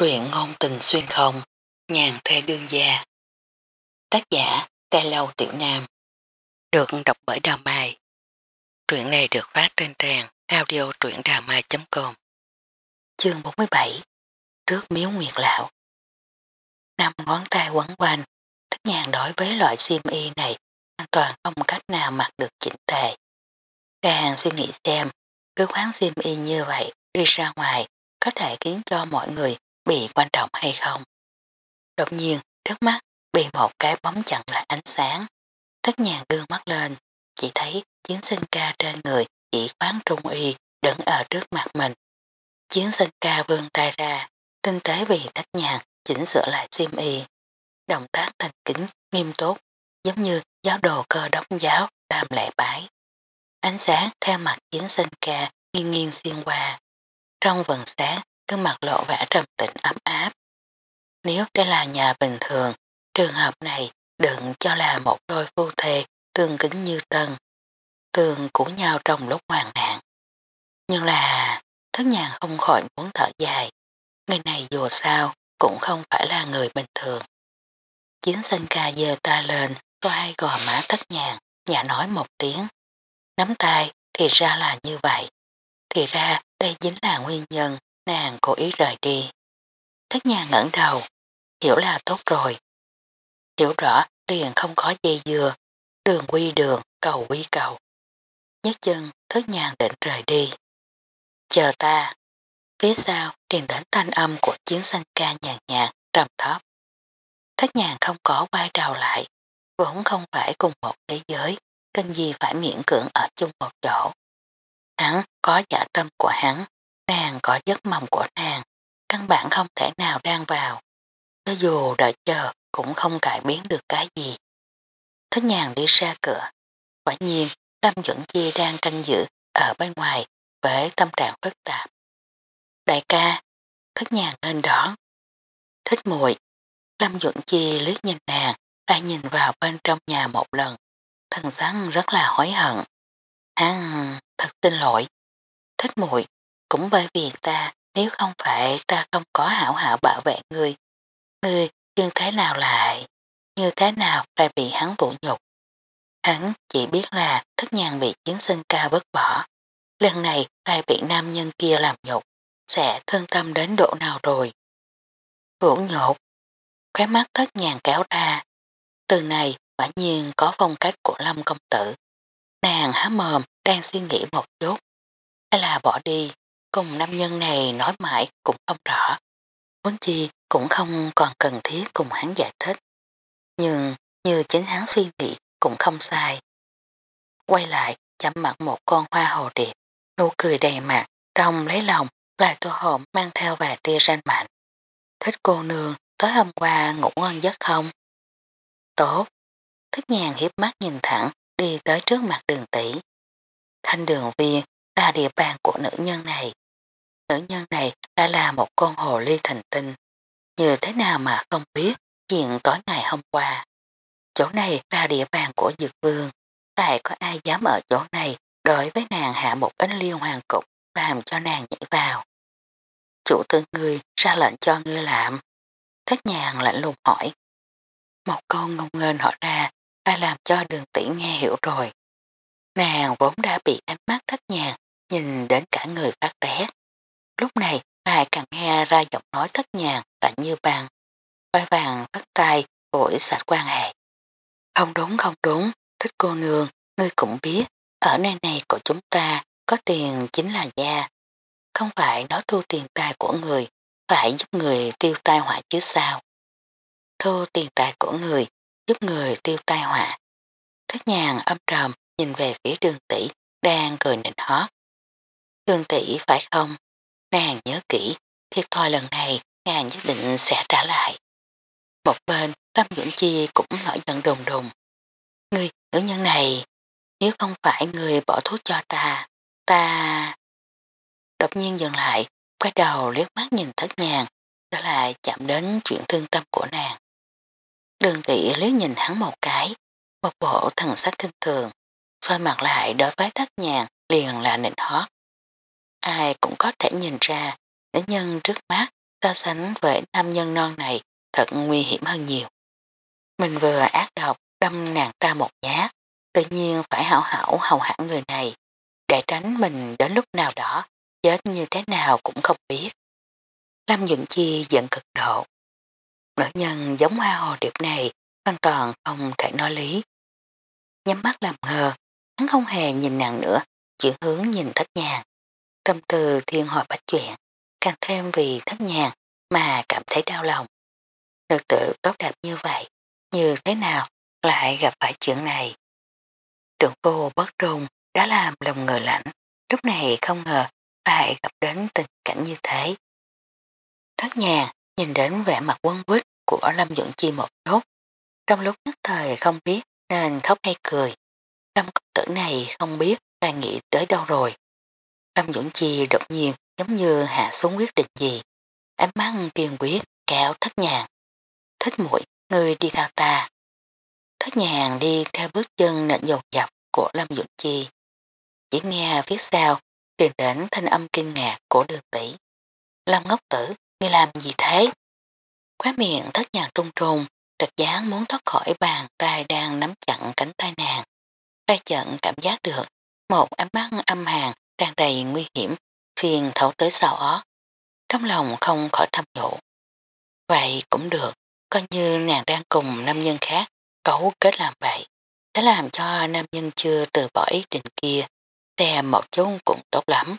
Truyện ngôn tình xuyên không, nhàn thê đương gia. Tác giả, Tê Lâu Tiểu Nam. Được đọc bởi Đào Mai. Truyện này được phát trên trang audio truyệnđàmai.com Chương 47 Trước miếu nguyệt lão Năm ngón tay quấn quanh, thức nhàn đối với loại xiêm y này hoàn toàn không cách nào mặc được chỉnh tề. Càng suy nghĩ xem, cứ khoáng xiêm y như vậy đi ra ngoài có thể khiến cho mọi người bị quan trọng hay không. Đột nhiên, trước mắt bị một cái bóng chặn lại ánh sáng. Tất nhàng gương mắt lên, chỉ thấy chiến sinh ca trên người chỉ khoáng trung y đứng ở trước mặt mình. Chiến sinh ca vươn tay ra, tinh tế vì tất nhàng chỉnh sửa lại xiêm y. Động tác thành kính, nghiêm túc, giống như giáo đồ cơ đốc giáo làm lệ bái. Ánh sáng theo mặt chiến sinh ca nghiêng nghiêng xuyên qua. Trong vần sáng, cứ mặt lộ vẻ trầm tĩnh ấm áp. Nếu đây là nhà bình thường, trường hợp này đừng cho là một đôi phu thề tương kính như tân. Tường của nhau trong lúc hoàng nạn. Nhưng là thất nhàng không khỏi muốn thở dài. Người này dù sao cũng không phải là người bình thường. Chiến sinh ca dơ ta lên, toai gò má thất nhàng, nhà nói một tiếng. Nắm tay thì ra là như vậy. Thì ra đây chính là nguyên nhân nàng cố ý rời đi. Thất nhà ngẩn đầu, hiểu là tốt rồi. Hiểu rõ liền không có dây dừa, đường quy đường, cầu quy cầu. Nhất chân thất nhàng định rời đi. Chờ ta. Phía sau truyền đến thanh âm của chiến sanh ca nhàn nhạt, trầm thấp. Thất nhàng không có quay đầu lại, vốn không phải cùng một thế giới, cần gì phải miễn cưỡng ở chung một chỗ. Hắn có giả tâm của hắn, nàng có giấc mộng của nàng, căn bản không thể nào đang vào. Cho dù đợi chờ cũng không cải biến được cái gì. Thích nhàng đi ra cửa. Quả nhiên, Lâm Duẩn Chi đang canh giữ ở bên ngoài với tâm trạng phức tạp. Đại ca, thất nhàng lên đón. Thích muội Lâm Duẩn Chi liếc nhìn nàng, lại nhìn vào bên trong nhà một lần. Thần sáng rất là hối hận. Hắn thật xin lỗi. Thích muội cũng bởi vì ta nếu không phải ta không có hảo hảo bảo vệ ngươi. Ngươi như thế nào lại, như thế nào lại bị hắn vũ nhục. Hắn chỉ biết là thất nhàn bị chiến sinh ca vứt bỏ. Lần này lại bị nam nhân kia làm nhục, sẽ thương tâm đến độ nào rồi. Vũ nhục, khóe mắt thất nhàng kéo ra. Từ này quả nhiên có phong cách của Lâm công tử. Nàng há mồm đang suy nghĩ một chút. Hay là bỏ đi, cùng nam nhân này nói mãi cũng không rõ. muốn chi cũng không còn cần thiết cùng hắn giải thích. Nhưng như chính hắn suy nghĩ cũng không sai. Quay lại chăm mặt một con hoa hồ điệp, nụ cười đầy mặt, trong lấy lòng, lại tô hồn mang theo vài tia ranh mạnh. Thích cô nương, tối hôm qua ngủ ngon giấc không? Tốt. Thích nhàn hiếp mắt nhìn thẳng, đi tới trước mặt đường tỷ. Thanh đường viên là địa bàn của nữ nhân này. Nữ nhân này đã là một con hồ ly thành tinh. Như thế nào mà không biết chuyện tối ngày hôm qua. Chỗ này là địa bàn của dược vương. Lại có ai dám ở chỗ này đối với nàng hạ một ít liêu hoàng cục làm cho nàng nhảy vào. Chủ tư ngươi ra lệnh cho ngươi làm. Thất nhàng lạnh lùng hỏi. Một câu ngông nghênh hỏi ra ta làm cho đường tỷ nghe hiểu rồi. Nàng vốn đã bị ánh mắt thất nhàng nhìn đến cả người phát rét. Lúc này lại càng nghe ra giọng nói thất nhàng lạnh như băng. Vai vàng bắt tay vội sạch quan hệ. Không đúng không đúng, thích cô nương, ngươi cũng biết, ở nơi này của chúng ta có tiền chính là gia. Không phải nó thu tiền tài của người, phải giúp người tiêu tai họa chứ sao. Thu tiền tài của người, giúp người tiêu tai họa. Thất nhàng âm trầm nhìn về phía đường tỷ đang cười nịnh hót. Đường tỷ phải không? Nàng nhớ kỹ, thiệt thòi lần này nàng nhất định sẽ trả lại. Một bên, Lâm Dũng Chi cũng nổi giận đùng đùng. Ngươi, nữ nhân này, nếu không phải người bỏ thuốc cho ta, ta... Đột nhiên dừng lại, quay đầu liếc mắt nhìn thất nhàng, đó là chạm đến chuyện thương tâm của nàng. Đường tỷ liếc nhìn hắn một cái, một bộ thần sắc kinh thường, xoay mặt lại đối với thất nhàng liền là nịnh hót. Ai cũng có thể nhìn ra nữ nhân trước mắt so sánh với nam nhân non này thật nguy hiểm hơn nhiều. Mình vừa ác độc đâm nàng ta một nhát, tự nhiên phải hảo hảo hầu hẳn người này, để tránh mình đến lúc nào đó, chết như thế nào cũng không biết. Lâm Dũng Chi giận cực độ. Nữ nhân giống hoa hồ điệp này hoàn toàn không thể nói lý. Nhắm mắt làm ngờ, hắn không hề nhìn nàng nữa, chuyển hướng nhìn thất nhàng. Tâm từ thiên hồi bách chuyện, càng thêm vì thất nhàng mà cảm thấy đau lòng. Nữ tử tốt đẹp như vậy, như thế nào lại gặp phải chuyện này. Trưởng cô bất trung đã làm lòng người lạnh, lúc này không ngờ lại gặp đến tình cảnh như thế. Thất nhàng nhìn đến vẻ mặt quân quýt của Lâm Dũng Chi một chút, trong lúc nhất thời không biết nên khóc hay cười. Lâm công tử này không biết là nghĩ tới đâu rồi. Lâm Dũng Chi đột nhiên giống như hạ xuống quyết định gì. Ánh mắt kiên quyết kéo thất nhàng. Thích mũi, người đi theo ta. Thất nhàng đi theo bước chân nện dồn dập của Lâm Dũng Chi. Chỉ nghe phía sau truyền đến thanh âm kinh ngạc của đường tỷ. Lâm ngốc tử, ngươi làm gì thế? Khóa miệng thất nhàng trung trùng, đặc dáng muốn thoát khỏi bàn tay đang nắm chặn cánh tay nàng. Tay trận cảm giác được một ánh mắt âm hàng tràn đầy nguy hiểm phiền thấu tới sau ó. Trong lòng không khỏi thầm nhủ. Vậy cũng được, coi như nàng đang cùng nam nhân khác cấu kết làm vậy. Đã làm cho nam nhân chưa từ bỏ ý định kia, đè một chút cũng tốt lắm.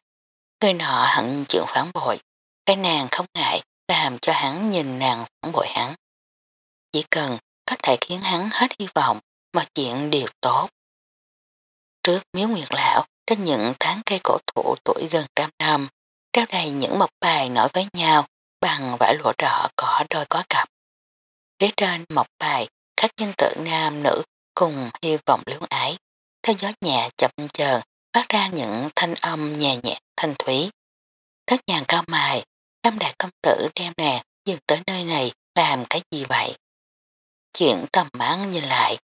Người nọ hận chịu phản bội, cái nàng không ngại làm cho hắn nhìn nàng phản bội hắn. Chỉ cần có thể khiến hắn hết hy vọng, mà chuyện đều tốt. Trước miếu nguyệt lão, trên những tháng cây cổ thụ tuổi gần trăm năm, treo đầy những mộc bài nổi với nhau bằng vải lụa đỏ có đôi có cặp. Phía trên mộc bài, các nhân tự nam nữ cùng hy vọng luyến ái, theo gió nhẹ chậm chờn phát ra những thanh âm nhẹ nhẹ thanh thúy. Thất nhàn cao mài, Lâm Đại Công Tử đem nàng dừng tới nơi này làm cái gì vậy? Chuyện tầm mãn nhìn lại,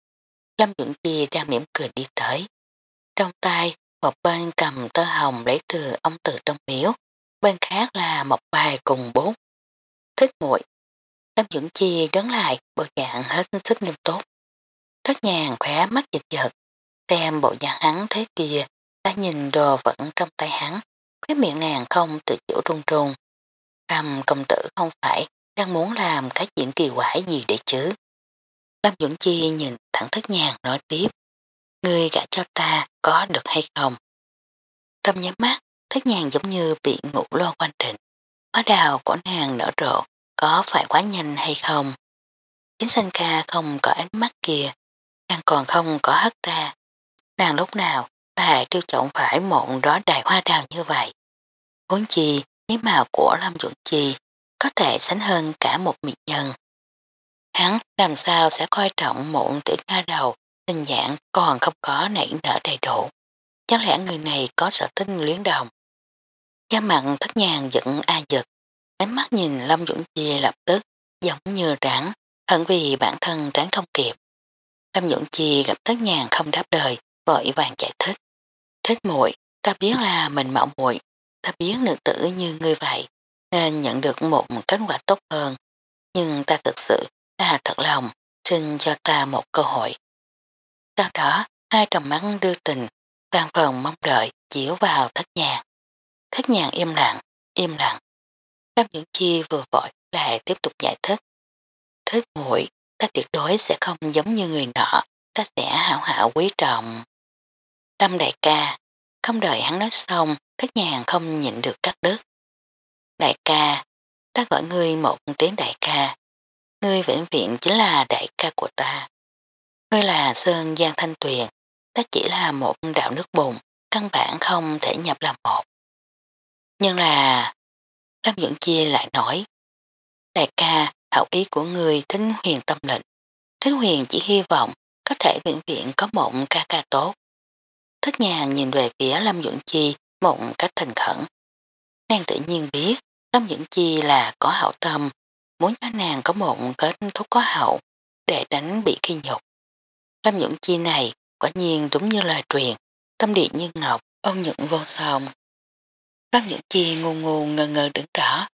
Lâm Dũng Chi đang mỉm cười đi tới. Trong tay, một bên cầm tơ hồng lấy từ ông từ trong miếu, bên khác là một bài cùng bút. Thích muội Lâm Dũng Chi đứng lại bộ dạng hết sức nghiêm tốt. Thất nhàng khỏe mắt giật giật, xem bộ dạng hắn thế kia, ta nhìn đồ vẫn trong tay hắn, khóe miệng nàng không tự chủ run run. Cầm công tử không phải đang muốn làm cái chuyện kỳ quái gì để chứ. Lâm Dũng Chi nhìn thẳng thất nhàng nói tiếp người gã cho ta có được hay không? Trong nhắm mắt, thất nhàng giống như bị ngủ lo quanh trịnh. Hóa đào của nàng nở rộ, có phải quá nhanh hay không? Chính sanh ca không có ánh mắt kia, nàng còn không có hất ra. Nàng lúc nào lại tiêu trọng phải mộn đó đài hoa đào như vậy. Huống chi, ý màu của Lâm Duẩn Chi có thể sánh hơn cả một mỹ nhân. Hắn làm sao sẽ coi trọng mụn tiểu nga đầu tình dạng còn không có nảy nở đầy đủ. Chắc lẽ người này có sở tinh luyến đồng. Gia mặn thất nhàng giận a giật, ánh mắt nhìn Lâm Dũng Chi lập tức giống như rắn, hận vì bản thân tránh không kịp. Lâm Dũng Chi gặp thất nhàng không đáp lời, vội vàng giải thích. Thích muội ta biết là mình mạo muội ta biết nữ tử như ngươi vậy, nên nhận được một kết quả tốt hơn. Nhưng ta thực sự là thật lòng, xin cho ta một cơ hội. Sau đó, hai trầm mắt đưa tình, vang phần mong đợi chiếu vào thất nhàng. Thất nhàng im lặng, im lặng. Lâm Dưỡng Chi vừa vội lại tiếp tục giải thích. Thích muội ta tuyệt đối sẽ không giống như người nọ, ta sẽ hảo hảo quý trọng. Lâm đại ca, không đợi hắn nói xong, thất nhàng không nhịn được cắt đứt. Đại ca, ta gọi ngươi một tiếng đại ca. Ngươi vĩnh viện chính là đại ca của ta. Ngươi là Sơn Giang Thanh Tuyền, ta chỉ là một đạo nước bùn, căn bản không thể nhập làm một. Nhưng là... Lâm Dưỡng Chia lại nói, đại ca, hậu ý của người thính huyền tâm lệnh. Thính huyền chỉ hy vọng có thể viện viện có một ca ca tốt. Thất nhà nhìn về phía Lâm Dưỡng Chi mộng cách thành khẩn. Nàng tự nhiên biết Lâm Dưỡng Chi là có hậu tâm, muốn cho nàng có một kết thúc có hậu để đánh bị khi nhục. Lâm Dưỡng Chi này quả nhiên đúng như lời truyền, tâm địa như ngọc, ông nhuận vô song. Lâm Dưỡng Chi ngu ngu ngờ ngờ đứng rõ.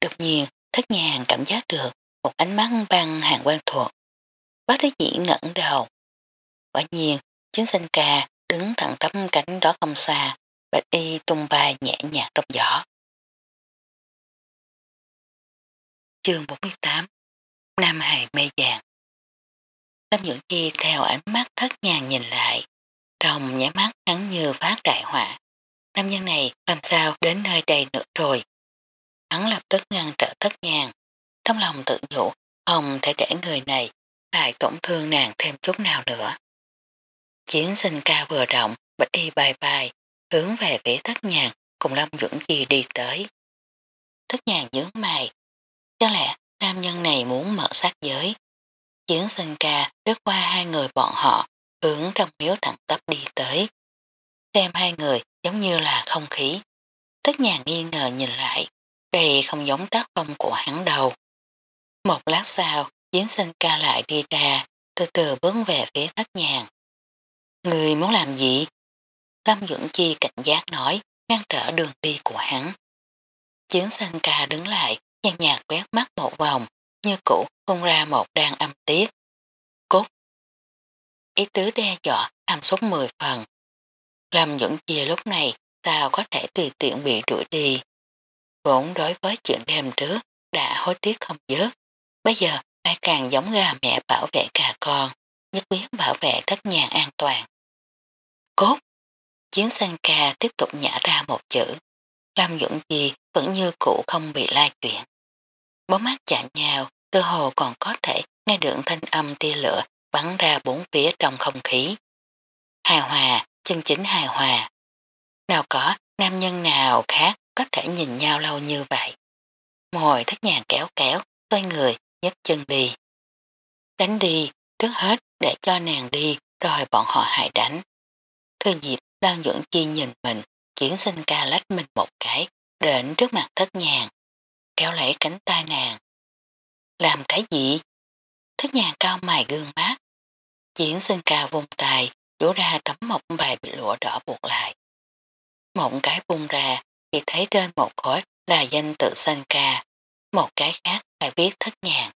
đột nhiên thất nhàng cảm giác được một ánh mắt băng hàng quan thuộc. Bác thế dĩ ngẩn đầu. Quả nhiên, chính sinh ca đứng thẳng tấm cánh đó không xa, bạch y tung bay nhẹ nhàng trong gió. Chương 48 Nam Hài mê vàng Lâm Dưỡng Chi theo ánh mắt thất nhàng nhìn lại, đồng nhảy mắt hắn như phát đại họa. Nam nhân này làm sao đến nơi đây nữa rồi. Hắn lập tức ngăn trở thất nhàng, trong lòng tự nhủ không thể để người này lại tổn thương nàng thêm chút nào nữa. Chiến sinh ca vừa động, bạch y bài bài, hướng về phía thất nhàng cùng Lâm Dưỡng Chi đi tới. Thất nhàng nhướng mày, chắc lẽ nam nhân này muốn mở sát giới. Chiến sân ca lướt qua hai người bọn họ, hướng trong miếu thẳng tắp đi tới. Xem hai người giống như là không khí. Tất nhà nghi ngờ nhìn lại, đây không giống tác phong của hắn đầu. Một lát sau, chiến sân ca lại đi ra, từ từ bước về phía thất nhàng. Người muốn làm gì? Lâm Dưỡng Chi cảnh giác nói, ngăn trở đường đi của hắn. Chiến sân ca đứng lại, nhàn nhạt quét mắt một vòng, như cũ phun ra một đàn âm tiết. Cốt! Ý tứ đe dọa hàm số 10 phần. làm những gì lúc này tao có thể tùy tiện bị đuổi đi. Vốn đối với chuyện đêm trước đã hối tiếc không dớt. Bây giờ ai càng giống gà mẹ bảo vệ cả con, nhất quyết bảo vệ thất nhà an toàn. Cốt! Chiến sanh ca tiếp tục nhả ra một chữ. làm những gì vẫn như cũ không bị la chuyện. Bóng mắt chạm nhau, tư hồ còn có thể nghe được thanh âm tia lửa bắn ra bốn phía trong không khí. Hài hòa, chân chính hài hòa. Nào có nam nhân nào khác có thể nhìn nhau lâu như vậy. Mồi thất nhàng kéo kéo, xoay người, nhấc chân đi. Đánh đi, trước hết để cho nàng đi, rồi bọn họ hại đánh. Thư dịp đang dưỡng chi nhìn mình, chuyển sinh ca lách mình một cái, đến trước mặt thất nhàng, kéo lấy cánh tay nàng. Làm cái gì? Thất nhàng cao mày gương mát. Chuyển sinh ca vùng tài, vỗ ra tấm mộc bài bị lụa đỏ buộc lại. Một cái bung ra thì thấy trên một khối là danh tự sanh ca, một cái khác là viết thất nhàng.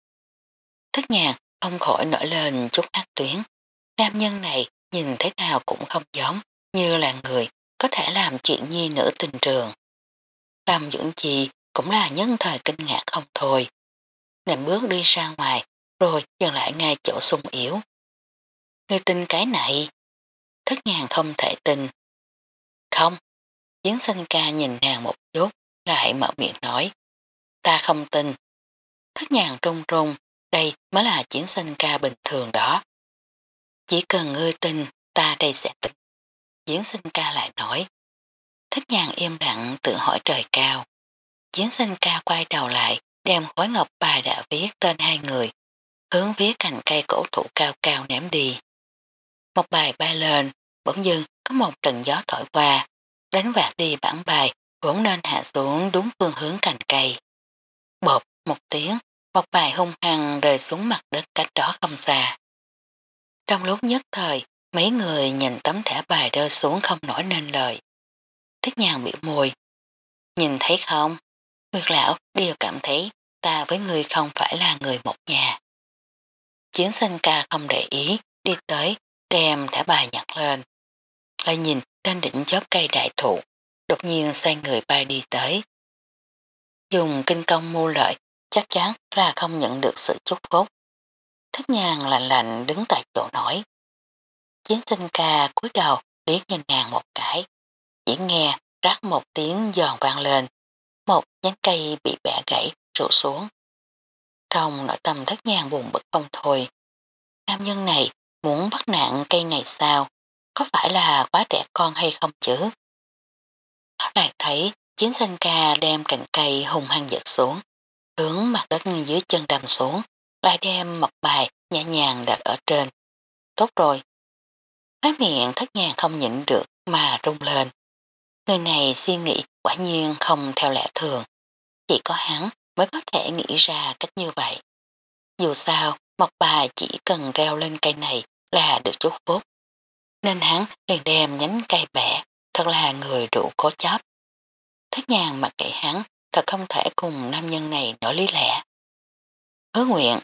Thất nhàng không khỏi nổi lên chút ác tuyến. Nam nhân này nhìn thế nào cũng không giống như là người có thể làm chuyện nhi nữ tình trường. Làm dưỡng chi cũng là nhân thời kinh ngạc không thôi. Nệm bước đi ra ngoài rồi dừng lại ngay chỗ sung yếu. Ngươi tin cái này? Thất nhàng không thể tin. Không. Chiến sinh ca nhìn nàng một chút lại mở miệng nói. Ta không tin. Thất nhàng trung trung đây mới là chiến sinh ca bình thường đó. Chỉ cần ngươi tin, ta đây sẽ tin. Chiến sinh ca lại nói. Thất nhàng im lặng tự hỏi trời cao. Chiến sinh ca quay đầu lại, đem khối ngọc bài đã viết tên hai người, hướng phía cành cây cổ thụ cao cao ném đi. Một bài bay lên, bỗng dưng có một trận gió thổi qua, đánh vạt đi bản bài vốn nên hạ xuống đúng phương hướng cành cây. Bột một tiếng, một bài hung hăng rơi xuống mặt đất cách đó không xa. Trong lúc nhất thời, mấy người nhìn tấm thẻ bài rơi xuống không nổi nên lời. Thích nhàng biểu môi. Nhìn thấy không? Nguyệt lão đều cảm thấy ta với người không phải là người một nhà. Chiến sinh ca không để ý, đi tới, đem thả bài nhặt lên. Lại nhìn trên đỉnh chóp cây đại thụ, đột nhiên xoay người bay đi tới. Dùng kinh công mua lợi, chắc chắn là không nhận được sự chúc phúc. Thích nhàng lạnh lạnh đứng tại chỗ nổi. Chiến sinh ca cúi đầu liếc nhìn nàng một cái. Chỉ nghe rắc một tiếng giòn vang lên. Một nhánh cây bị bẻ gãy trụ xuống. Trong nội tâm thất nhàng buồn bực không thôi. Nam nhân này muốn bắt nạn cây này sao? Có phải là quá trẻ con hay không chứ? Lại thấy chiến sinh ca đem cành cây hùng hăng giật xuống, hướng mặt đất dưới chân đầm xuống, lại đem mọc bài nhẹ nhàng đặt ở trên. Tốt rồi. Cái miệng thất nhàng không nhịn được mà rung lên. Người này suy nghĩ quả nhiên không theo lẽ thường. Chỉ có hắn mới có thể nghĩ ra cách như vậy. Dù sao, mọc bà chỉ cần reo lên cây này là được chúc phúc. Nên hắn liền đem nhánh cây bẻ, thật là người đủ cố chấp. Thất nhàng mặc kệ hắn, thật không thể cùng nam nhân này nổi lý lẽ. Hứa nguyện,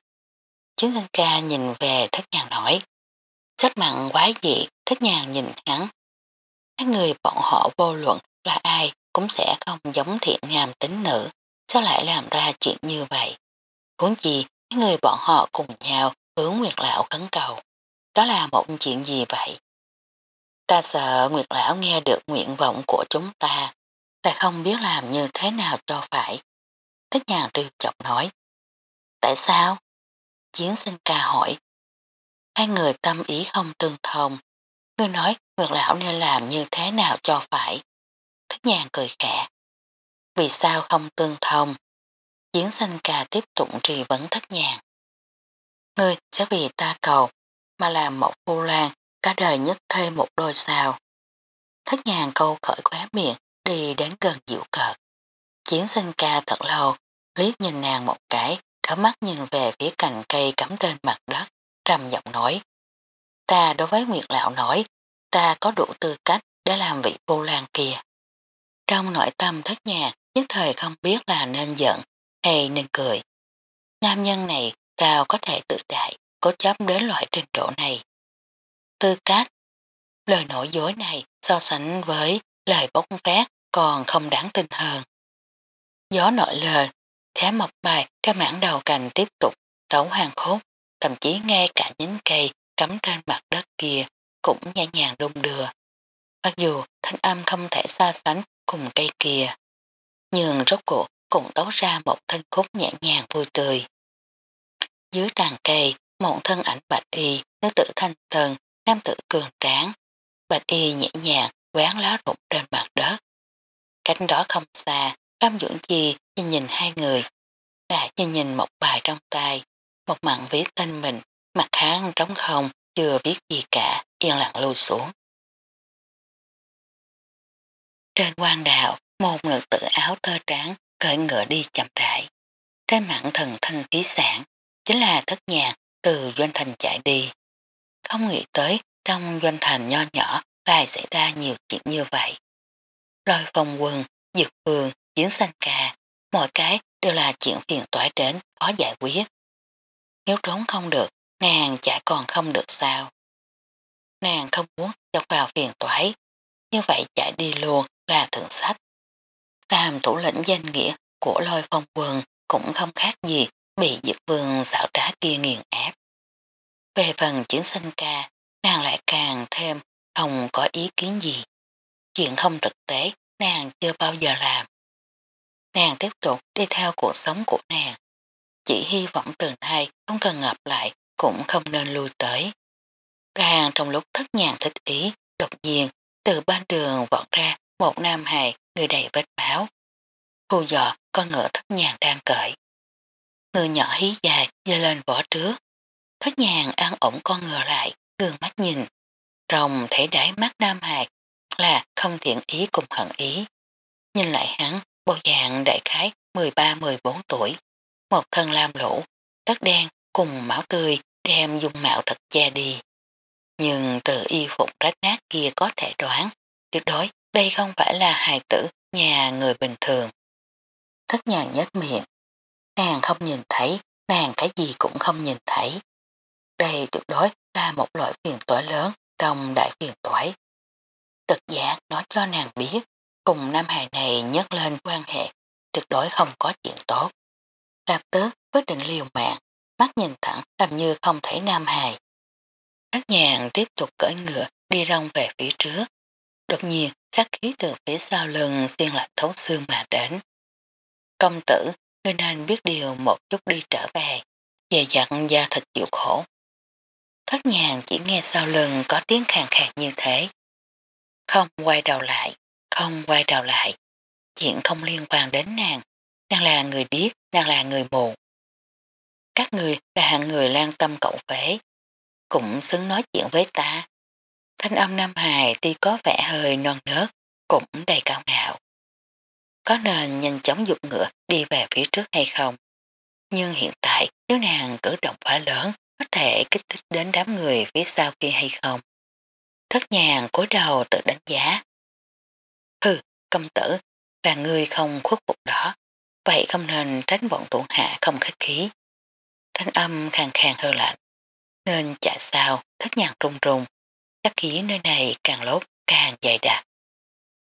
chiến thanh ca nhìn về thất nhàng nổi. Sắc mặn quá dị, thất nhàng nhìn hắn. Hai người bọn họ vô luận là ai cũng sẽ không giống thiện nam tính nữ, sao lại làm ra chuyện như vậy. Huống chi, hai người bọn họ cùng nhau hướng Nguyệt Lão khấn cầu. Đó là một chuyện gì vậy? Ta sợ Nguyệt Lão nghe được nguyện vọng của chúng ta, lại không biết làm như thế nào cho phải. Thích nhà trêu chọc nói. Tại sao? Chiến sinh ca hỏi. Hai người tâm ý không tương thông. Ngươi nói Nguyệt Lão nên làm như thế nào cho phải. Thích nhàng cười khẽ. Vì sao không tương thông? Chiến sinh ca tiếp tục trì vấn thất nhàng. Ngươi sẽ vì ta cầu mà làm một phu lan cả đời nhất thê một đôi sao. Thất nhàng câu khởi khóa miệng đi đến gần dịu cợt. Chiến sinh ca thật lâu, liếc nhìn nàng một cái, đỏ mắt nhìn về phía cành cây cắm trên mặt đất, trầm giọng nói. Ta đối với Nguyệt Lão nói, ta có đủ tư cách để làm vị vô làng kia. Trong nội tâm thất nhạc, nhất thời không biết là nên giận hay nên cười. Nam nhân này sao có thể tự đại, có chấp đến loại trình độ này. Tư cách, lời nổi dối này so sánh với lời bốc phát còn không đáng tin hơn. Gió nổi lời thế mập bài ra mảng đầu cành tiếp tục tấu hàng khốt, thậm chí ngay cả nhánh cây cắm trên mặt đất kia cũng nhẹ nhàng đung đưa. Mặc dù thanh âm không thể so sánh cùng cây kia, nhưng rốt cuộc cũng tấu ra một thanh khúc nhẹ nhàng vui tươi. Dưới tàn cây, một thân ảnh bạch y, nữ tử thanh tần, nam tử cường tráng. Bạch y nhẹ nhàng quán lá rụng trên mặt đất. Cánh đó không xa, Lâm Dưỡng Chi nhìn nhìn hai người, đã nhìn nhìn một bài trong tay, một mặn viết tên mình, mặt hắn trống không, chưa biết gì cả, yên lặng lưu xuống. Trên quan đạo, một nữ tử áo tơ trắng cởi ngựa đi chậm rãi. Trên mạng thần thanh phí sản, chính là thất nhạc từ doanh thành chạy đi. Không nghĩ tới trong doanh thành nho nhỏ lại xảy ra nhiều chuyện như vậy. Lôi phong quân, dược vườn, diễn sanh ca, mọi cái đều là chuyện phiền toái đến khó giải quyết. Nếu trốn không được, nàng chạy còn không được sao. Nàng không muốn chọc vào phiền toái, như vậy chạy đi luôn là thượng sách. Làm thủ lĩnh danh nghĩa của lôi phong quân cũng không khác gì bị dược vương xảo trá kia nghiền ép. Về phần chiến sinh ca, nàng lại càng thêm không có ý kiến gì. Chuyện không thực tế nàng chưa bao giờ làm. Nàng tiếp tục đi theo cuộc sống của nàng. Chỉ hy vọng từ nay không cần ngập lại cũng không nên lui tới. Càng trong lúc thất nhàng thích ý, đột nhiên từ ban đường vọt ra một nam hài người đầy vết máu. thu dọ con ngựa thất nhàng đang cởi. Người nhỏ hí dài dơ lên vỏ trước. Thất nhàng an ổn con ngựa lại, gương mắt nhìn. Rồng thể đáy mắt nam hài là không thiện ý cùng hận ý. Nhìn lại hắn, bộ dạng đại khái 13-14 tuổi, một thân lam lũ, đất đen cùng máu tươi đem dung mạo thật che đi. Nhưng từ y phục rách nát kia có thể đoán, tuyệt đối đây không phải là hài tử nhà người bình thường. Thất nhàng nhếch miệng, nàng không nhìn thấy, nàng cái gì cũng không nhìn thấy. Đây tuyệt đối là một loại phiền toái lớn trong đại phiền toái. Đực giác nói cho nàng biết, cùng nam hài này nhấc lên quan hệ, tuyệt đối không có chuyện tốt. Lập tức quyết định liều mạng, mắt nhìn thẳng làm như không thấy nam hài. Các nhàng tiếp tục cởi ngựa đi rong về phía trước. Đột nhiên, sát khí từ phía sau lưng xuyên lạc thấu xương mà đến. Công tử, ngươi nên biết điều một chút đi trở về, về dặn da thịt chịu khổ. Thất nhàng chỉ nghe sau lưng có tiếng khàn khàn như thế. Không quay đầu lại, không quay đầu lại. Chuyện không liên quan đến nàng, nàng là người biết, nàng là người mù. Các người là hạng người lan tâm cậu phế, cũng xứng nói chuyện với ta. Thanh âm Nam Hài tuy có vẻ hơi non nớt, cũng đầy cao ngạo. Có nên nhanh chóng dục ngựa đi về phía trước hay không? Nhưng hiện tại nếu nàng cử động quá lớn có thể kích thích đến đám người phía sau kia hay không? Thất nhàng cúi đầu tự đánh giá. Hừ, công tử, là người không khuất phục đó. vậy không nên tránh bọn tuộn hạ không khách khí. Thanh âm khàn khàn hơi lạnh, nên chạy sao thất nhàng trung trung, chắc khí nơi này càng lốt càng dày đặc.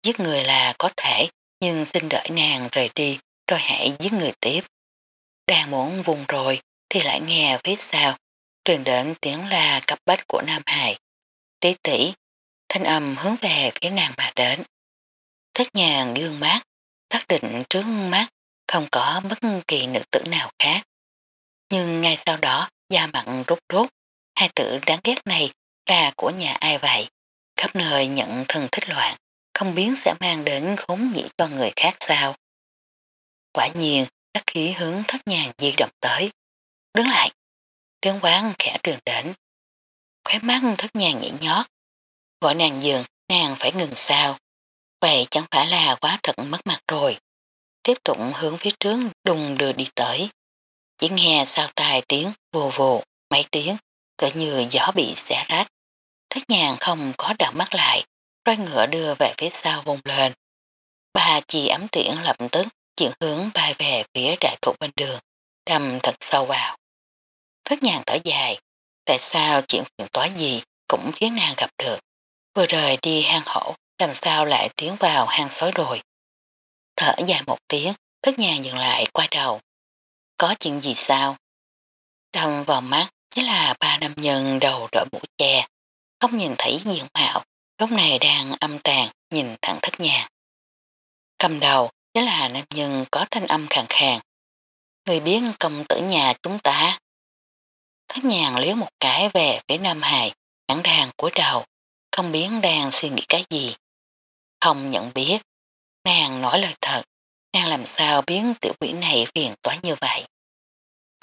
Giết người là có thể, nhưng xin đợi nàng rời đi rồi hãy giết người tiếp. Đang muốn vùng rồi thì lại nghe phía sau truyền đến tiếng là cấp bách của Nam Hải. Tí tỷ, thanh âm hướng về phía nàng mà đến. Thất nhàng gương mát, xác định trước mắt không có bất kỳ nữ tử nào khác. Nhưng ngay sau đó da mặn rút rút, hai tử đáng ghét này là của nhà ai vậy? Khắp nơi nhận thân thích loạn, không biến sẽ mang đến khốn nhị cho người khác sao? Quả nhiên, các khí hướng thất nhàng di động tới. Đứng lại, tiếng quán khẽ truyền đến. khóe mắt thất nhàng nhảy nhót. Gọi nàng dường, nàng phải ngừng sao. Vậy chẳng phải là quá thật mất mặt rồi. Tiếp tục hướng phía trước đùng đưa đi tới. Chỉ nghe sao tai tiếng vù vù, mấy tiếng, cỡ như gió bị xẻ rách. Thất nhàng không có đảo mắt lại, roi ngựa đưa về phía sau vùng lên. Bà chỉ ấm tiễn lập tức chuyển hướng bay về phía đại thụ bên đường, đâm thật sâu vào. Thất nhàng thở dài, tại sao chuyện phiền toái gì cũng khiến nàng gặp được. Vừa rời đi hang hổ, làm sao lại tiến vào hang sói rồi. Thở dài một tiếng, thất nhàng dừng lại quay đầu. Có chuyện gì sao? Đâm vào mắt chính là ba nam nhân đầu đội mũ che, không nhìn thấy diện mạo, lúc này đang âm tàn nhìn thẳng thất nhà. Cầm đầu chính là nam nhân có thanh âm khàn khàn. Người biết công tử nhà chúng ta. Thất nhàng liếu một cái về phía Nam Hải, hẳn đàn của đầu, không biết đang suy nghĩ cái gì. Không nhận biết, nàng nói lời thật, nàng làm sao biến tiểu quỷ này phiền toái như vậy.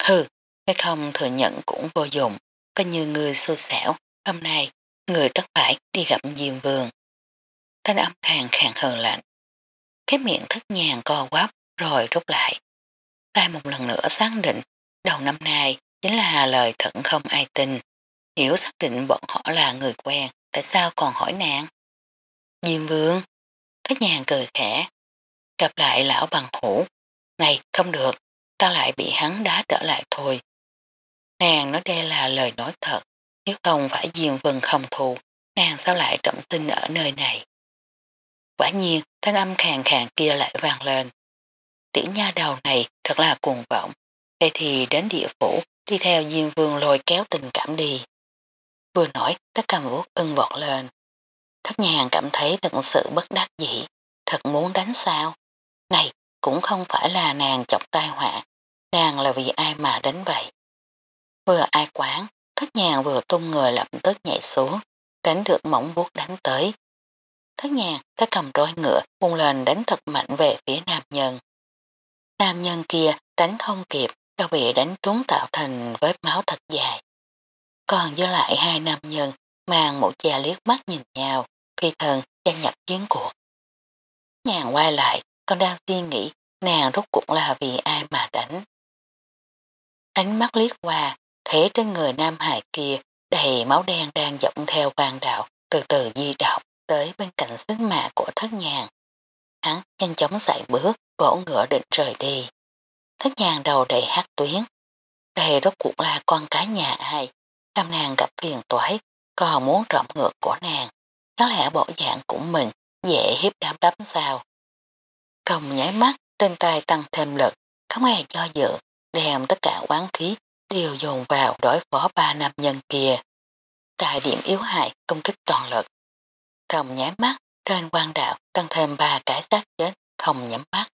Hừ, cái không thừa nhận cũng vô dụng, coi như người xô xẻo, hôm nay người tất phải đi gặp Diêm Vương. Thanh âm càng khàng hờn lạnh. Cái miệng thất nhàng co quắp rồi rút lại. Lại một lần nữa xác định đầu năm nay chính là lời thận không ai tin. Hiểu xác định bọn họ là người quen, tại sao còn hỏi nàng? Diêm vương, thất nhàng cười khẽ, gặp lại lão bằng hữu. Này, không được, ta lại bị hắn đá trở lại thôi. Nàng nói đây là lời nói thật, nếu không phải diên Vân không thù, nàng sao lại trọng sinh ở nơi này. Quả nhiên, thanh âm khàng khàng kia lại vang lên. Tiểu nha đầu này thật là cuồng vọng, đây thì đến địa phủ đi theo diên Vương lôi kéo tình cảm đi. Vừa nói, tất cầm vuốt ưng vọt lên. Thất nhàng cảm thấy thật sự bất đắc dĩ, thật muốn đánh sao. Này, cũng không phải là nàng chọc tai họa, nàng là vì ai mà đến vậy. Vừa ai quán, thất nhàng vừa tung người lập tức nhảy xuống, đánh được mỏng vuốt đánh tới. Thất nhàng ta cầm roi ngựa buông lên đánh thật mạnh về phía nam nhân. Nam nhân kia đánh không kịp, đã bị đánh trúng tạo thành vết máu thật dài. Còn giữ lại hai nam nhân mang một cha liếc mắt nhìn nhau, phi thần gia nhập chiến cuộc. Nhàn quay lại, con đang suy nghĩ nàng rốt cuộc là vì ai mà đánh. Ánh mắt liếc qua, thế trên người nam hải kia đầy máu đen đang dọng theo vàng đạo, từ từ di động tới bên cạnh sức mạ của thất nhàng. Hắn nhanh chóng dạy bước, vỗ ngựa định rời đi. Thất nhàng đầu đầy hát tuyến. Đây rốt cuộc là con cái nhà ai. nam nàng gặp phiền toái, còn muốn trộm ngược của nàng. Có lẽ bộ dạng của mình dễ hiếp đám đấm sao. Trong nháy mắt, trên tay tăng thêm lực, không hề cho dự, đem tất cả quán khí đều dồn vào đối phó ba nam nhân kia. Tại điểm yếu hại công kích toàn lực. Trong nháy mắt, trên quan đạo tăng thêm ba cái xác chết không nhắm mắt.